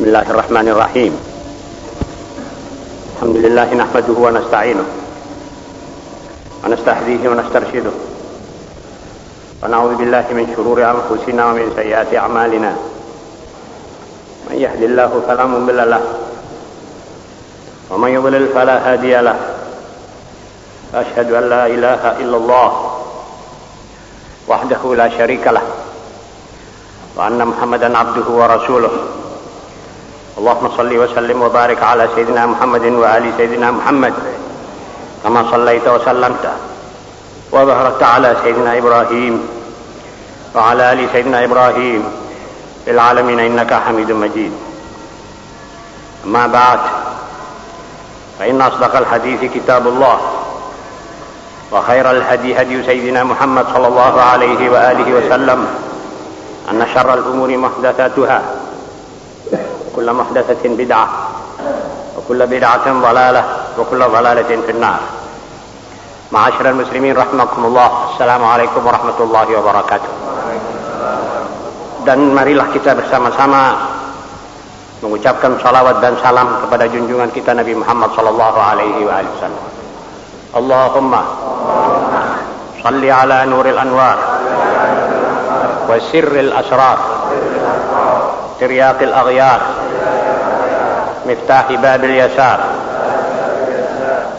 بسم الله الرحمن الرحيم. الحمد لله نحمده ونستعينه ونستهديه ونسترشده. ونعوذ بالله من شرور أنفسنا ومن سيئات أعمالنا. من يهد الله فلا مضل له ومن يضلل فلا هادي له. أشهد أن لا إله إلا الله وحده لا شريك له وأن محمدا عبده ورسوله. اللهم صل وسلم وبارك على سيدنا محمد وآل سيدنا محمد كما صليت وسلمت وباركت على سيدنا إبراهيم وعلى آل سيدنا إبراهيم في العالمين إنك حميد مجيد. أما بعد فإن أصدق الحديث كتاب الله وخير الهدي هدي سيدنا محمد صلى الله عليه وآله وسلم أن شر الأمور محدثاتها كل محدثة بدعة وكل بدعة ضلالة وكل ضلالة في النار معاشر المسلمين رحمكم الله السلام عليكم ورحمة الله وبركاته dan marilah kita bersama-sama mengucapkan salawat dan salam kepada junjungan kita Nabi Muhammad sallallahu alaihi wasallam. Allahumma salli ala nuril anwar wa sirril asrar tiryaqil aghyar مفتاح باب اليسار.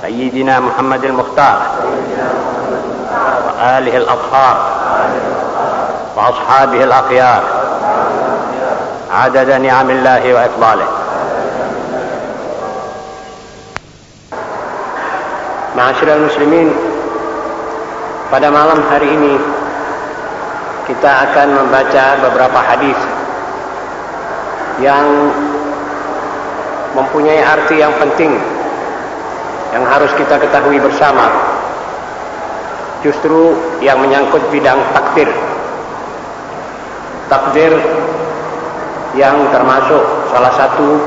سيدنا محمد المختار. وآله الأطهار. وأصحابه الأخيار. عدد نعم الله وإفضاله. Ma'asyiral muslimin Pada malam hari ini Kita akan membaca beberapa hadis Yang Mempunyai arti yang penting Yang harus kita ketahui bersama. Justru yang menyangkut bidang takdir. Takdir Yang termasuk salah satu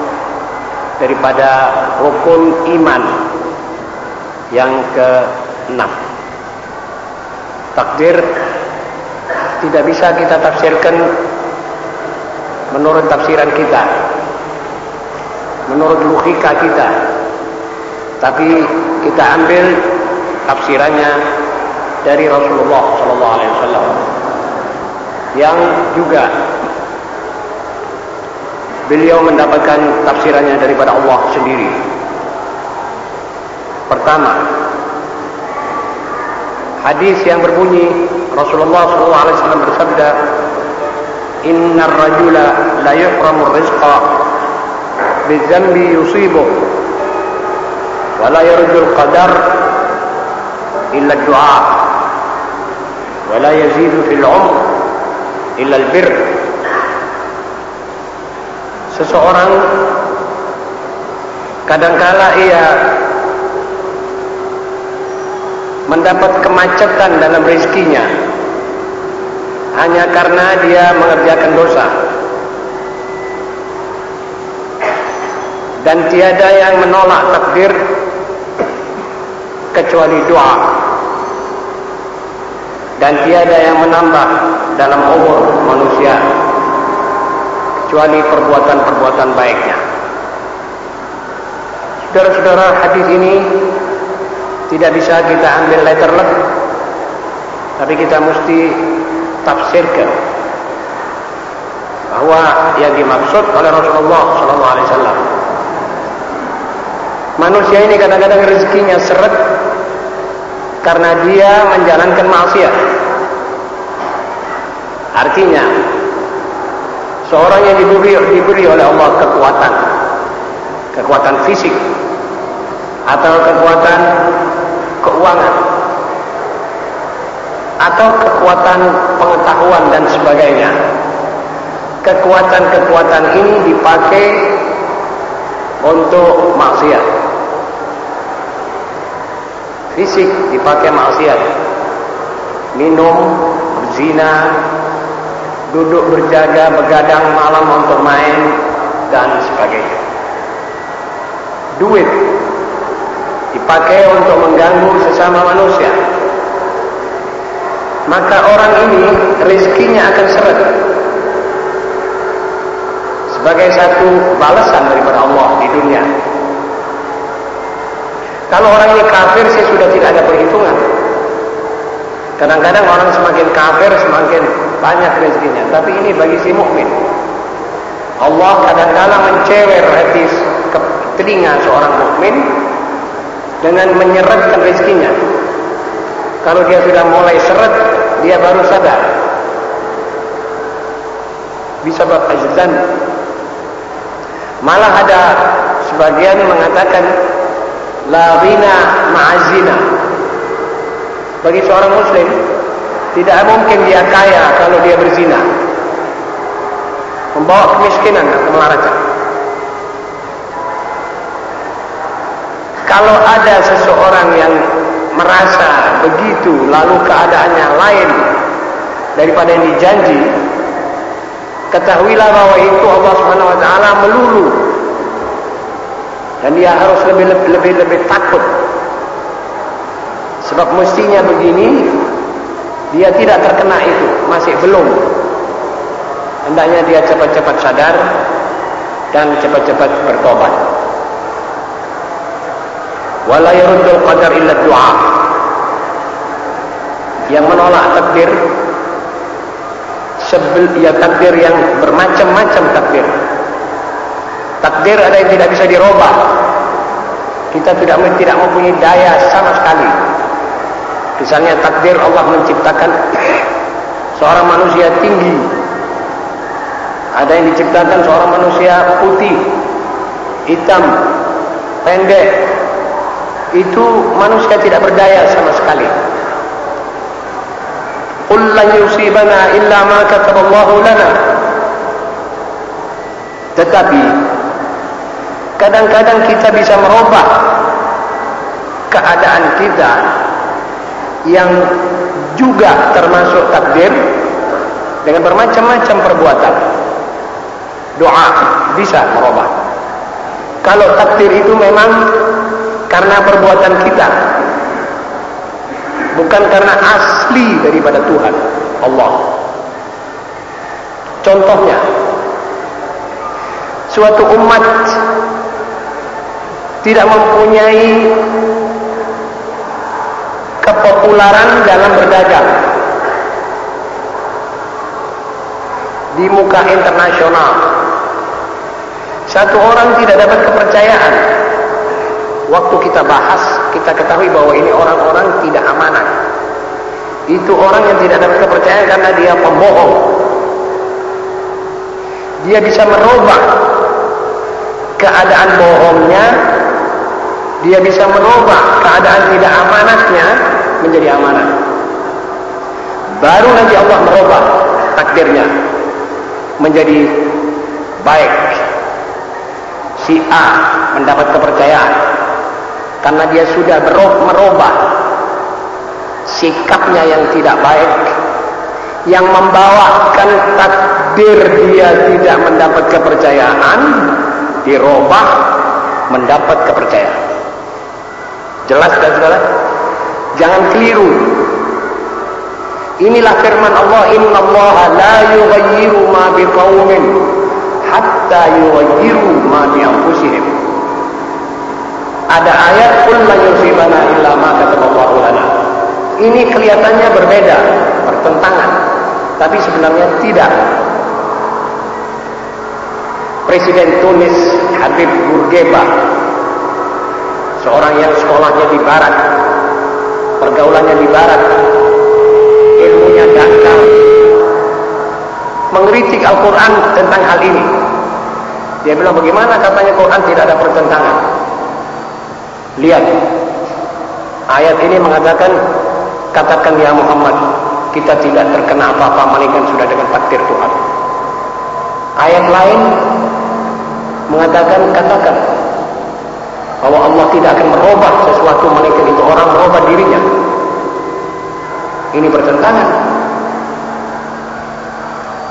Daripada rukun iman yang ke-6 takdir tidak bisa kita tafsirkan menurut tafsiran kita menurut logika kita. Tapi kita ambil tafsirannya dari Rasulullah sallallahu alaihi wasallam. Yang juga beliau mendapatkan tafsirannya daripada Allah sendiri. Pertama, hadis yang berbunyi Rasulullah SAW bersabda, Inna rajula la yuhramu rizqa wa la yarjul qadar illa du'a. Wa la yazidu fil umr illa albir seseorang kadangkala ia mendapat kemacetan dalam rezekinya hanya karena dia mengerjakan dosa dan tiada yang menolak takdir kecuali doa. Dan tiada yang menambah dalam umur manusia kecuali perbuatan-perbuatan baiknya. Saudara-saudara hadis ini tidak bisa kita ambil letter let tapi kita mesti tafsirkan bahwa yang dimaksud oleh Rasulullah sallallahu alaihi wasallam manusia ini kadang-kadang rezekinya seret karena dia menjalankan maksiat. Artinya seorang yang diberi diberi oleh Allah kekuatan kekuatan fisik atau kekuatan keuangan atau kekuatan pengetahuan dan sebagainya. Kekuatan-kekuatan ini dipakai untuk maksiat fisik dipakai maksiat. Minum berzina duduk berjaga begadang malam untuk main dan sebagainya. Duit dipakai untuk mengganggu sesama manusia. Maka orang ini rezekinya akan seret. Sebagai satu balasan daripada Allah di dunia. Kalau orang ini kafir, saya sudah tidak ada perhitungan. Kadang-kadang orang semakin kafir, semakin banyak rezekinya. Tapi ini bagi si mukmin. Allah kadang-kadang mencewer hati ke telinga seorang mukmin dengan menyeretkan rezekinya. Kalau dia sudah mulai seret, dia baru sadar. Bisa bab ajzan. Malah ada sebagian mengatakan la ghina ma'azina. Bagi seorang muslim tidak mungkin dia kaya kalau dia berzina. Membawa kemiskinan dan kemelaratan. Kalau ada seseorang yang merasa begitu lalu keadaannya lain daripada yang dijanji, ketahuilah bahwa itu Allah Subhanahu wa taala melulu dan dia harus lebih lebih lebih takut. Sebab mestinya begini dia tidak terkena itu. Masih belum. Hendaknya dia cepat-cepat sadar dan cepat-cepat bertobat. Wala yaruddul qadar illa du'a. Yang menolak takdir sebel ya takdir yang bermacam-macam takdir Takdir ada yang tidak bisa dirubah. Kita tidak tidak mempunyai daya sama sekali. Misalnya takdir Allah menciptakan seorang manusia tinggi. Ada yang diciptakan seorang manusia putih, hitam, pendek. Itu manusia tidak berdaya sama sekali. Qul lan yusibana illa ma kataballahu lana. Tetapi kadang-kadang kita bisa merubah keadaan kita yang juga termasuk takdir dengan bermacam-macam perbuatan. Doa bisa merubah. Kalau takdir itu memang karena perbuatan kita bukan karena asli daripada Tuhan Allah. Contohnya suatu umat tidak mempunyai kepopuleran dalam berdagang di muka internasional. Satu orang tidak dapat kepercayaan. Waktu kita bahas, kita ketahui bahwa ini orang-orang tidak amanah. Itu orang yang tidak dapat kepercayaan karena dia pembohong. Dia bisa merubah keadaan bohongnya dia bisa merubah keadaan tidak amanatnya menjadi amanat. Baru nanti Allah merubah takdirnya menjadi baik. Si A mendapat kepercayaan karena dia sudah merubah sikapnya yang tidak baik yang membawakan takdir dia tidak mendapat kepercayaan dirubah mendapat kepercayaan Jelas dan segala? Jangan keliru. Inilah firman Allah, "Inna Allah la yughayyiru ma biqaumin hatta yughayyiru ma bi anfusihim." Ada ayat "Qul la yusibana illa ma kataballahu lana." Ini kelihatannya berbeda, bertentangan, tapi sebenarnya tidak. Presiden Tunis Habib Bourguiba seorang yang sekolahnya di barat, pergaulannya di barat, ilmunya dangkal, mengkritik Al-Quran tentang hal ini. Dia bilang bagaimana katanya Quran tidak ada pertentangan. Lihat, ayat ini mengatakan, katakan ya Muhammad, kita tidak terkena apa-apa melainkan sudah dengan takdir Tuhan. Ayat lain mengatakan, katakan, bahwa Allah tidak akan merubah sesuatu melainkan itu orang merubah dirinya. Ini bertentangan.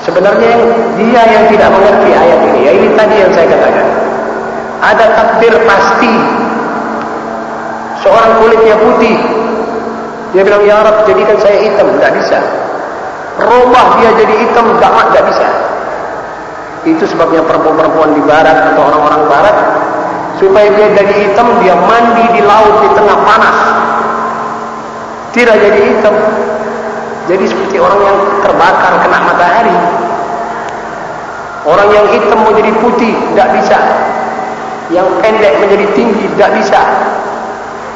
Sebenarnya dia yang tidak mengerti ayat ini, ya ini tadi yang saya katakan. Ada takdir pasti. Seorang kulitnya putih, dia bilang ya Arab jadikan saya hitam, tidak bisa. Robah dia jadi hitam, tidak bisa. Itu sebabnya perempuan-perempuan di barat atau orang-orang barat supaya dia jadi hitam dia mandi di laut di tengah panas. Tidak jadi hitam. Jadi seperti orang yang terbakar kena matahari. Orang yang hitam menjadi putih tidak bisa. Yang pendek menjadi tinggi tidak bisa.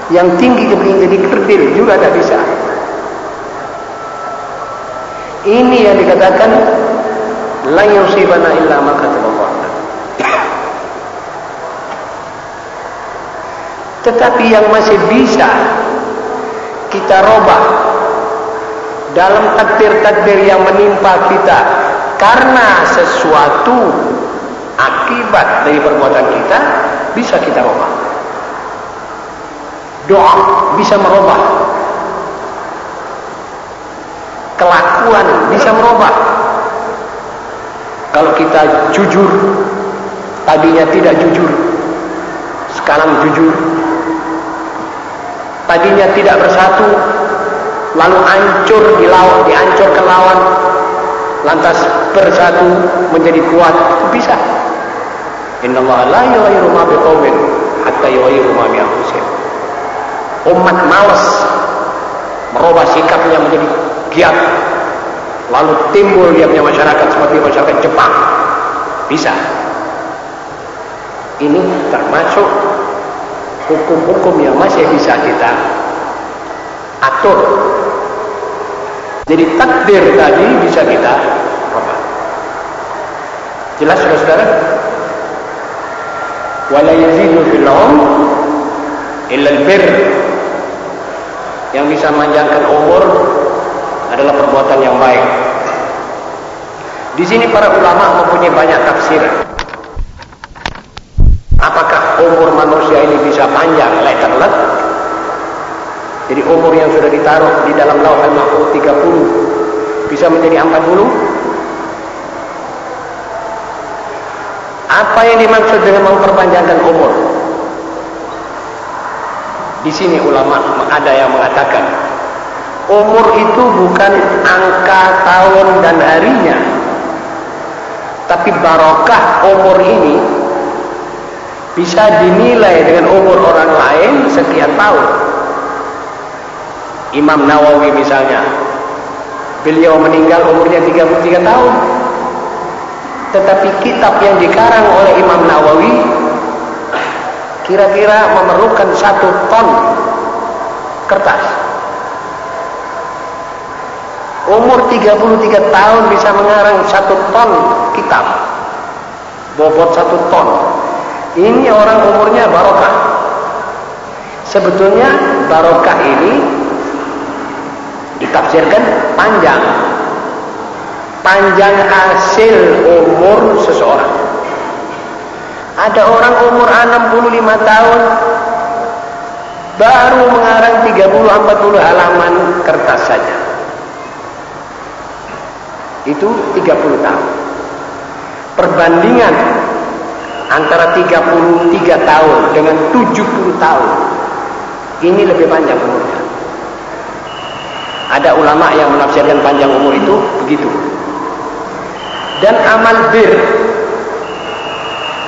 Yang tinggi menjadi kerdil juga tidak bisa. Ini yang dikatakan la yusibana illa ma kataballah. Tetapi yang masih bisa kita robah dalam takdir-takdir yang menimpa kita karena sesuatu akibat dari perbuatan kita bisa kita robah. Doa bisa merubah. Kelakuan bisa merubah. Kalau kita jujur, tadinya tidak jujur, sekarang jujur. Tadinya tidak bersatu, lalu hancur di lawan, dihancur ke lawan, lantas bersatu menjadi kuat, bisa. Inna Allah la yughayyiru ma biqawmin hatta yughayyiru ma bi Umat malas merubah sikapnya menjadi giat. Lalu timbul dia punya masyarakat seperti masyarakat Jepang. Bisa. Ini termasuk hukum-hukum yang masih bisa kita atur. Jadi takdir tadi bisa kita rubah. Jelas sudah saudara? Wala yazidu fil illa al-bir. Yang bisa memanjangkan umur adalah perbuatan yang baik. Di sini para ulama mempunyai banyak tafsir. Apakah umur manusia ini bisa panjang, letterlet? Jadi umur yang sudah ditaruh di dalam lauh al-mahfuz 30 bisa menjadi 40? Apa yang dimaksud dengan memperpanjangkan umur? Di sini ulama ada yang mengatakan umur itu bukan angka tahun dan harinya. Tapi barokah umur ini bisa dinilai dengan umur orang lain sekian tahun. Imam Nawawi misalnya beliau meninggal umurnya 33 tahun. Tetapi kitab yang dikarang oleh Imam Nawawi kira-kira memerlukan satu ton kertas. Umur 33 tahun bisa mengarang satu ton kitab. Bobot satu ton ini orang umurnya barokah. Sebetulnya barokah ini ditafsirkan panjang. Panjang hasil umur seseorang. Ada orang umur 65 tahun baru mengarang 30-40 halaman kertas saja. Itu 30 tahun. Perbandingan antara 33 tahun dengan 70 tahun ini lebih panjang umurnya ada ulama yang menafsirkan panjang umur itu begitu. Dan amal bir,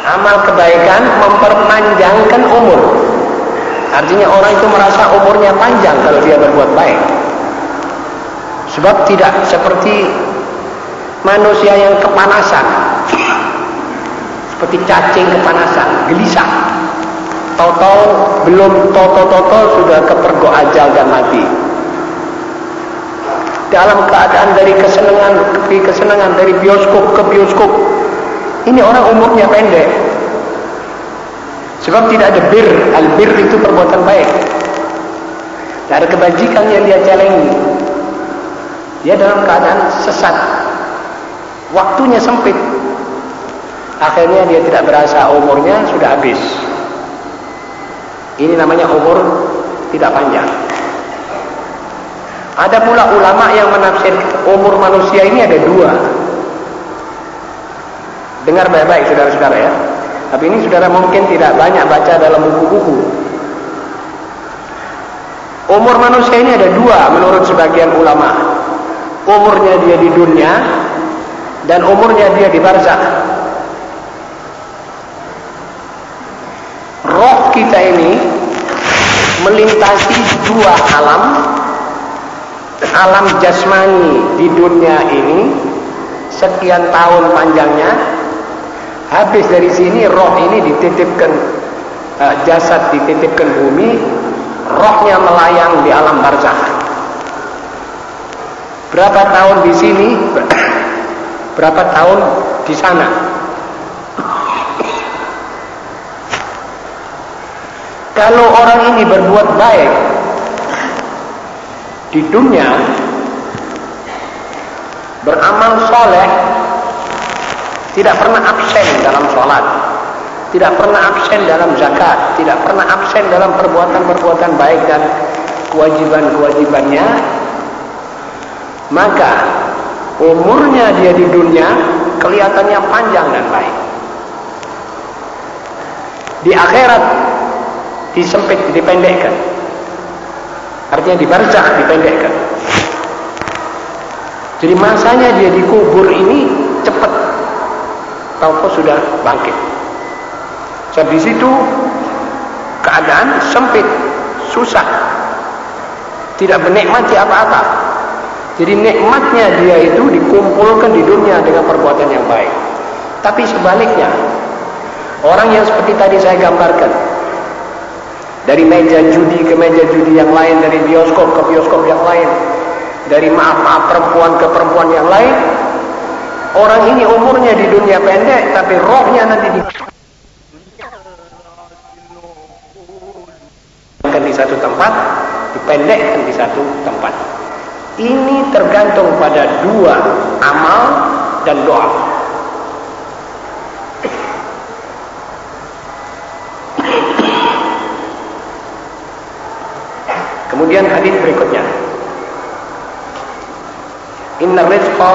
amal kebaikan memperpanjangkan umur. Artinya orang itu merasa umurnya panjang kalau dia berbuat baik. Sebab tidak seperti manusia yang kepanasan. Seperti cacing kepanasan, gelisah. Tahu-tahu belum toto-toto sudah kepergok ajal dan mati. Dalam keadaan dari kesenangan ke kesenangan dari bioskop ke bioskop ini orang umurnya pendek. Sebab tidak ada bir al bir itu perbuatan baik. Tidak ada kebajikan yang dia celengi dia dalam keadaan sesat. Waktunya sempit akhirnya dia tidak berasa umurnya sudah habis ini namanya umur tidak panjang ada pula ulama yang menafsir umur manusia ini ada dua. Dengar baik-baik saudara-saudara ya. Tapi ini saudara mungkin tidak banyak baca dalam buku-buku. Umur manusia ini ada dua menurut sebagian ulama. Umurnya dia di dunia dan umurnya dia di barzakh. Melintasi dua alam alam jasmani di dunia ini. Sekian tahun panjangnya habis dari sini roh ini dititipkan uh, jasad dititipkan bumi rohnya melayang di alam barzah berapa tahun di sini? Berapa tahun di sana kalau orang ini berbuat baik di dunia beramal soleh tidak pernah absen dalam sholat tidak pernah absen dalam zakat tidak pernah absen dalam perbuatan-perbuatan baik dan kewajiban-kewajibannya maka umurnya dia di dunia kelihatannya panjang dan baik. Di akhirat disempit dipendekkan Artinya di barzah dipendekkan. Jadi masanya dia dikubur ini cepat. Tahu sudah bangkit. Sebab di situ keadaan sempit, susah. Tidak menikmati apa-apa. Jadi nikmatnya dia itu dikumpulkan di dunia dengan perbuatan yang baik. Tapi sebaliknya, orang yang seperti tadi saya gambarkan, dari meja judi ke meja judi yang lain, dari bioskop ke bioskop yang lain, dari maaf-maaf perempuan ke perempuan yang lain. Orang ini umurnya di dunia pendek, tapi rohnya nanti di di satu tempat, dipendekkan di satu tempat. Ini tergantung pada dua amal dan doa. Kemudian hadis berikutnya. Inna rizqa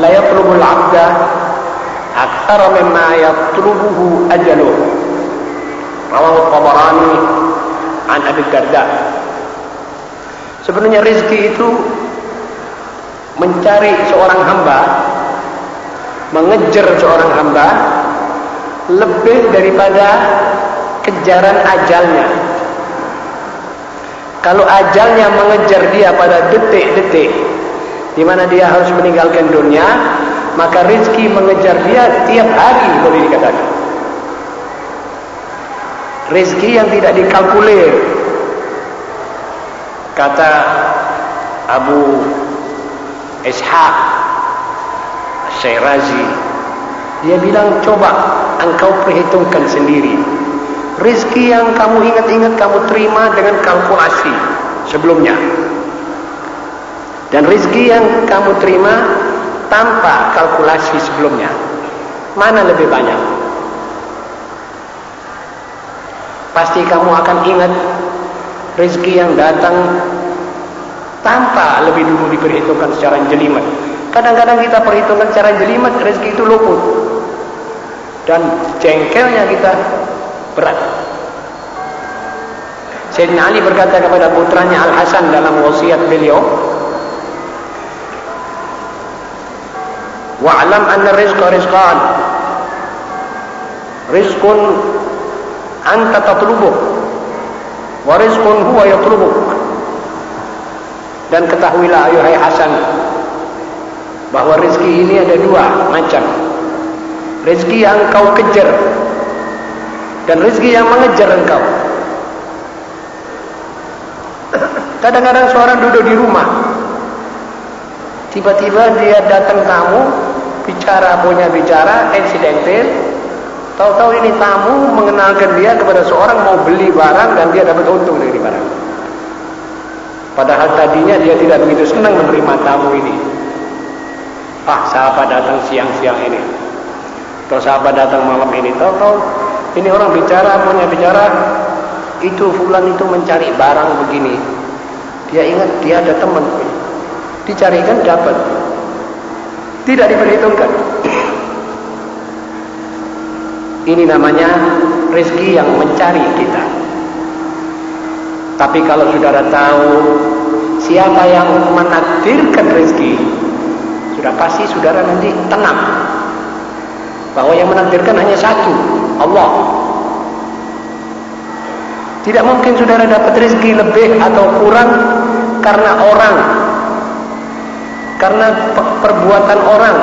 la yatlubu al-'abda aktsara mimma yatlubuhu ajaluh. Rawahu Tabarani an Abi Darda. Sebenarnya rezeki itu mencari seorang hamba, mengejar seorang hamba lebih daripada kejaran ajalnya. Kalau ajalnya mengejar dia pada detik-detik di mana dia harus meninggalkan dunia, maka rezeki mengejar dia tiap hari boleh dikatakan. Rezeki yang tidak dikalkulir. Kata Abu Ishaq Syairazi dia bilang coba engkau perhitungkan sendiri Rizki yang kamu ingat-ingat kamu terima dengan kalkulasi sebelumnya. Dan rizki yang kamu terima tanpa kalkulasi sebelumnya. Mana lebih banyak? Pasti kamu akan ingat rizki yang datang tanpa lebih dulu diperhitungkan secara jelimet. Kadang-kadang kita perhitungkan secara jelimet, rezeki itu luput. Dan jengkelnya kita berat. Sayyidina Ali berkata kepada putranya Al Hasan dalam wasiat beliau, "Wa'lam anna rizqa rizqan. Rizqun anta tatlubuh wa rizqun huwa yatlubuk." Dan ketahuilah ayuhai Hasan bahwa rezeki ini ada dua macam. Rezeki yang kau kejar dan rezeki yang mengejar engkau. Kadang-kadang seorang duduk di rumah, tiba-tiba dia datang tamu, bicara punya bicara, insidental, tahu-tahu ini tamu mengenalkan dia kepada seorang mau beli barang dan dia dapat untung dari barang. Padahal tadinya dia tidak begitu senang menerima tamu ini. Ah, sahabat datang siang-siang ini. Atau sahabat datang malam ini. Tahu-tahu ini orang bicara, punya bicara, itu fulan itu mencari barang begini. Dia ingat dia ada teman. Dicarikan dapat. Tidak diperhitungkan. Ini namanya rezeki yang mencari kita. Tapi kalau saudara tahu siapa yang menakdirkan rezeki, sudah pasti saudara nanti tenang bahwa yang menakdirkan hanya satu Allah Tidak mungkin saudara dapat rezeki lebih atau kurang karena orang, karena perbuatan orang,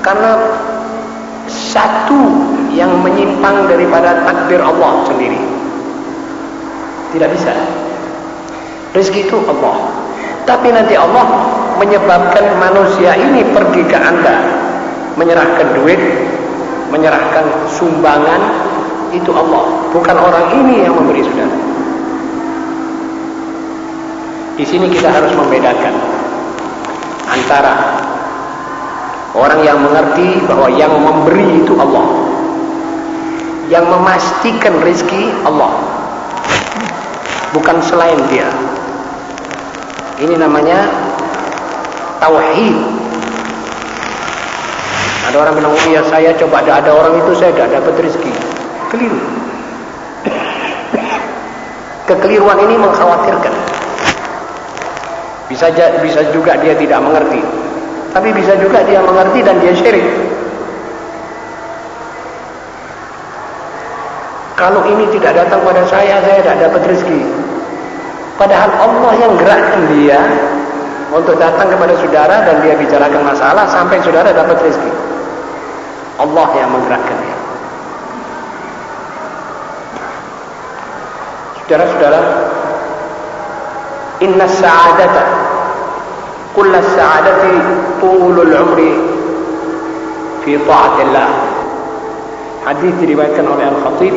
karena satu yang menyimpang daripada takdir Allah sendiri. Tidak bisa. Rezeki itu Allah. Tapi nanti Allah menyebabkan manusia ini pergi ke Anda menyerahkan duit, menyerahkan sumbangan itu Allah, bukan orang ini yang memberi saudara. Di sini kita harus membedakan antara orang yang mengerti bahwa yang memberi itu Allah, yang memastikan rezeki Allah, bukan selain Dia. Ini namanya tauhid ada orang bilang, oh ya saya coba ada, ada orang itu saya tidak dapat rezeki. Keliru. Kekeliruan ini mengkhawatirkan. Bisa bisa juga dia tidak mengerti. Tapi bisa juga dia mengerti dan dia syirik. Kalau ini tidak datang pada saya, saya tidak dapat rezeki. Padahal Allah yang gerakkan dia untuk datang kepada saudara dan dia bicarakan masalah sampai saudara dapat rezeki. Allah yang menggerakkannya. Saudara-saudara, inna sa'adata kulla sa'adati tulul umri fi ta'atillah. Hadis diriwayatkan oleh Al-Khatib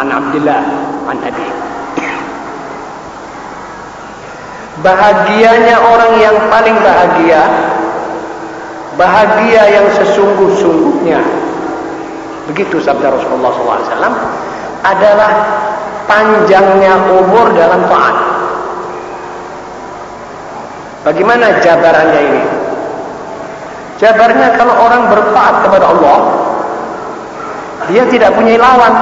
an Abdullah an Abi. Bahagianya orang yang paling bahagia. Bahagia yang sesungguh-sungguhnya. Begitu sabda Rasulullah SAW adalah panjangnya umur dalam taat. Bagaimana jabarannya ini? Jabarnya kalau orang bertaat kepada Allah dia tidak punya lawan.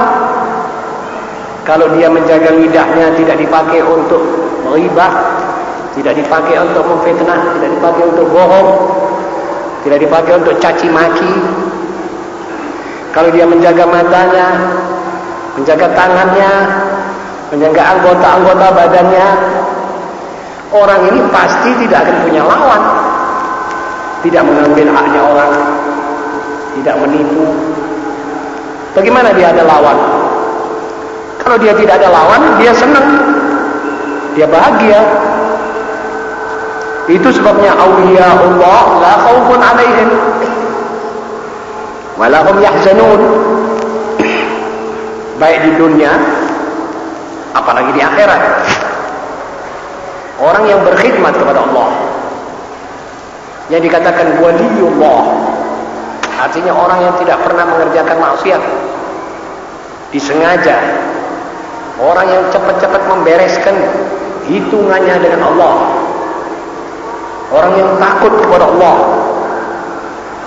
Kalau dia menjaga lidahnya tidak dipakai untuk meribah tidak dipakai untuk memfitnah tidak dipakai untuk bohong tidak dipakai untuk caci maki. Kalau dia menjaga matanya, menjaga tangannya, menjaga anggota-anggota badannya, orang ini pasti tidak akan punya lawan. Tidak mengambil haknya orang, tidak menipu. Bagaimana dia ada lawan? Kalau dia tidak ada lawan, dia senang. Dia bahagia, itu sebabnya awliya Allah la khaufun alaihim. Wa lahum yahzanun. Baik di dunia apalagi di akhirat. Orang yang berkhidmat kepada Allah. Yang dikatakan waliyullah. Artinya orang yang tidak pernah mengerjakan maksiat. Disengaja. Orang yang cepat-cepat membereskan hitungannya dengan Allah orang yang takut kepada Allah.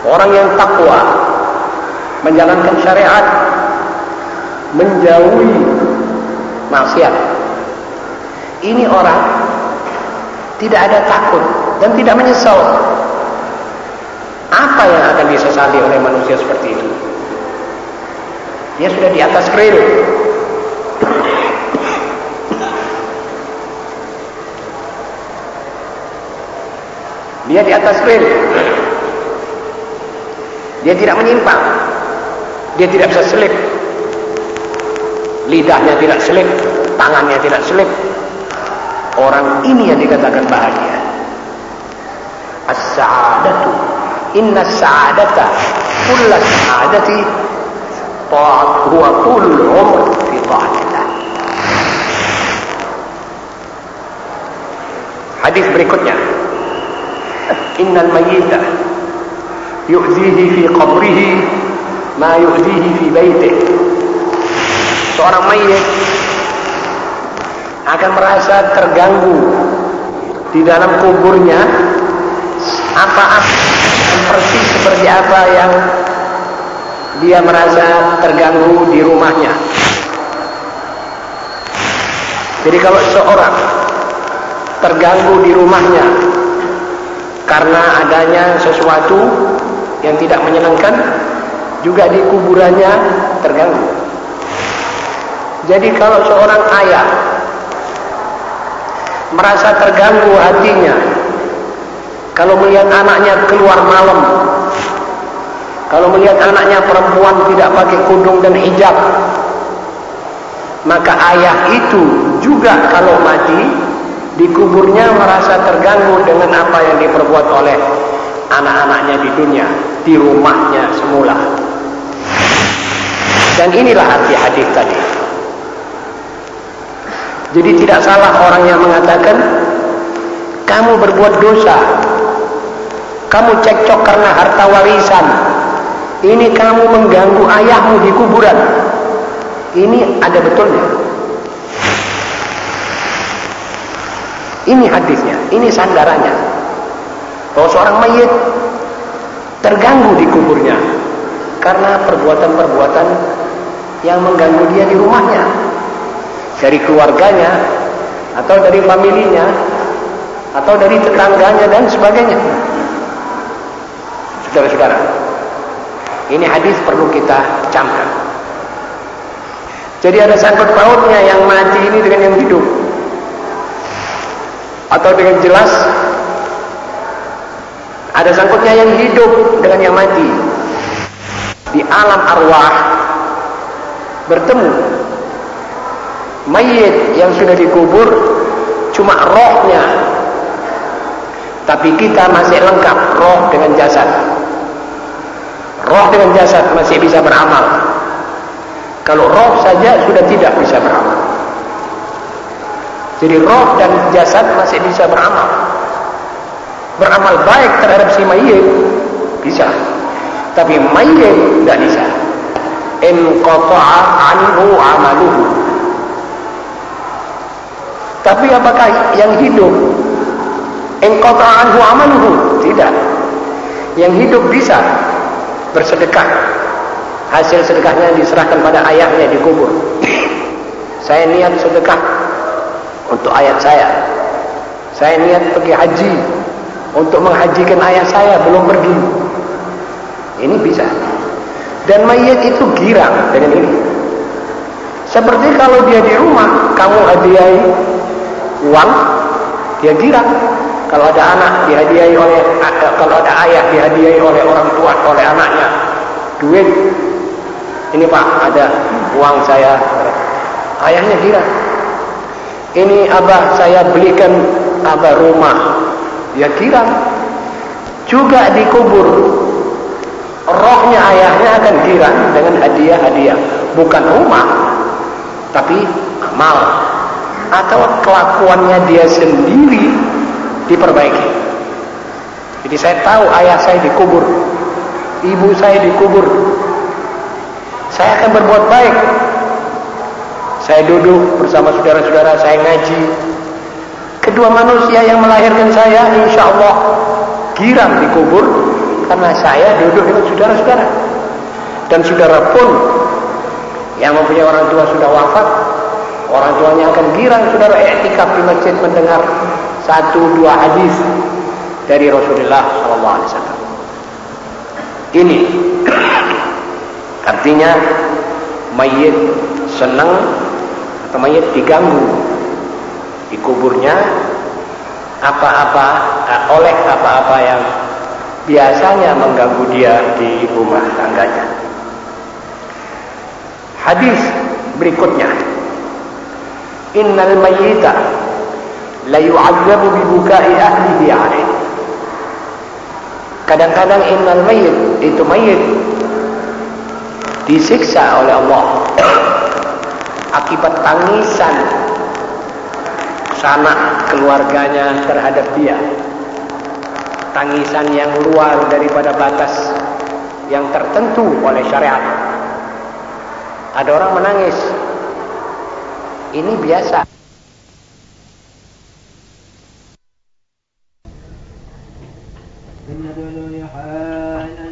Orang yang takwa. Menjalankan syariat. Menjauhi maksiat. Ini orang tidak ada takut dan tidak menyesal apa yang akan disesali oleh manusia seperti itu. Dia sudah di atas rel Dia di atas rel. Dia tidak menyimpang. Dia tidak bisa selip. Lidahnya tidak selip, tangannya tidak selip. Orang ini yang dikatakan bahagia. As-sa'adatu. Inna as-sa'adata kulla sa'adati ta'at huwa tulul umr fi ta'atillah. Hadis berikutnya innal mayyita yu'zihi fi qabrihi ma yu'zihi fi baitih seorang mayit akan merasa terganggu di dalam kuburnya apa-apa persis seperti apa yang dia merasa terganggu di rumahnya. Jadi kalau seorang terganggu di rumahnya karena adanya sesuatu yang tidak menyenangkan juga di kuburannya terganggu. Jadi kalau seorang ayah merasa terganggu hatinya kalau melihat anaknya keluar malam kalau melihat anaknya perempuan tidak pakai kudung dan hijab maka ayah itu juga kalau mati dikuburnya merasa terganggu dengan apa yang diperbuat oleh anak-anaknya di dunia di rumahnya semula. Dan inilah arti hadis tadi. Jadi tidak salah orang yang mengatakan kamu berbuat dosa. Kamu cekcok karena harta warisan. Ini kamu mengganggu ayahmu di kuburan. Ini ada betulnya ini hadisnya ini sandarannya. Bahwa seorang mayit terganggu di kuburnya karena perbuatan-perbuatan yang mengganggu dia di rumahnya. Dari keluarganya atau dari familinya atau dari tetangganya dan sebagainya. Saudara-saudara ini hadis perlu kita camkan jadi ada sangkut pautnya yang mati ini dengan yang hidup atau dengan jelas ada sangkutnya yang hidup dengan yang mati. Di alam arwah bertemu mayit yang sudah dikubur cuma rohnya. Tapi kita masih lengkap roh dengan jasad. Roh dengan jasad masih bisa beramal. Kalau roh saja sudah tidak bisa beramal jadi roh dan jasad masih bisa beramal beramal baik terhadap si mayit bisa tapi mayit tidak bisa in qata'a anhu amaluhu tapi apakah yang hidup engkau anhu amaluhu? Tidak. Yang hidup bisa bersedekah. Hasil sedekahnya diserahkan pada ayahnya di kubur. saya niat sedekah untuk ayat saya. Saya niat pergi haji untuk menghajikan ayah saya belum pergi. Ini bisa. Dan mayat itu girang dengan ini. Seperti kalau dia di rumah, kamu hadiahi uang dia girang kalau ada anak dihadiahi oleh kalau ada ayah dihadiahi oleh orang tua oleh anaknya duit ini pak ada uang saya ayahnya girang ini abah saya belikan abah rumah dia girang juga dikubur rohnya ayahnya akan girang dengan hadiah-hadiah bukan rumah tapi amal atau kelakuannya dia sendiri diperbaiki. Jadi saya tahu ayah saya dikubur, ibu saya dikubur. Saya akan berbuat baik. Saya duduk bersama saudara-saudara, saya ngaji. Kedua manusia yang melahirkan saya, insya Allah girang dikubur karena saya duduk dengan saudara-saudara. Dan saudara pun yang mempunyai orang tua sudah wafat, Orang tuanya akan girang saudara iktikaf di masjid mendengar satu dua hadis dari Rasulullah wasallam. Ini artinya mayit senang mayit diganggu di kuburnya apa-apa eh, oleh apa-apa yang biasanya mengganggu dia di rumah tangganya. Hadis berikutnya. Innal mayyita la yu'adzabu bi buka'i ahlihi 'alaih kadang-kadang innal mayyit itu mayit disiksa oleh Allah akibat tangisan sanak keluarganya terhadap dia. Tangisan yang luar daripada batas yang tertentu oleh syariat. Ada orang menangis. Ini biasa. إن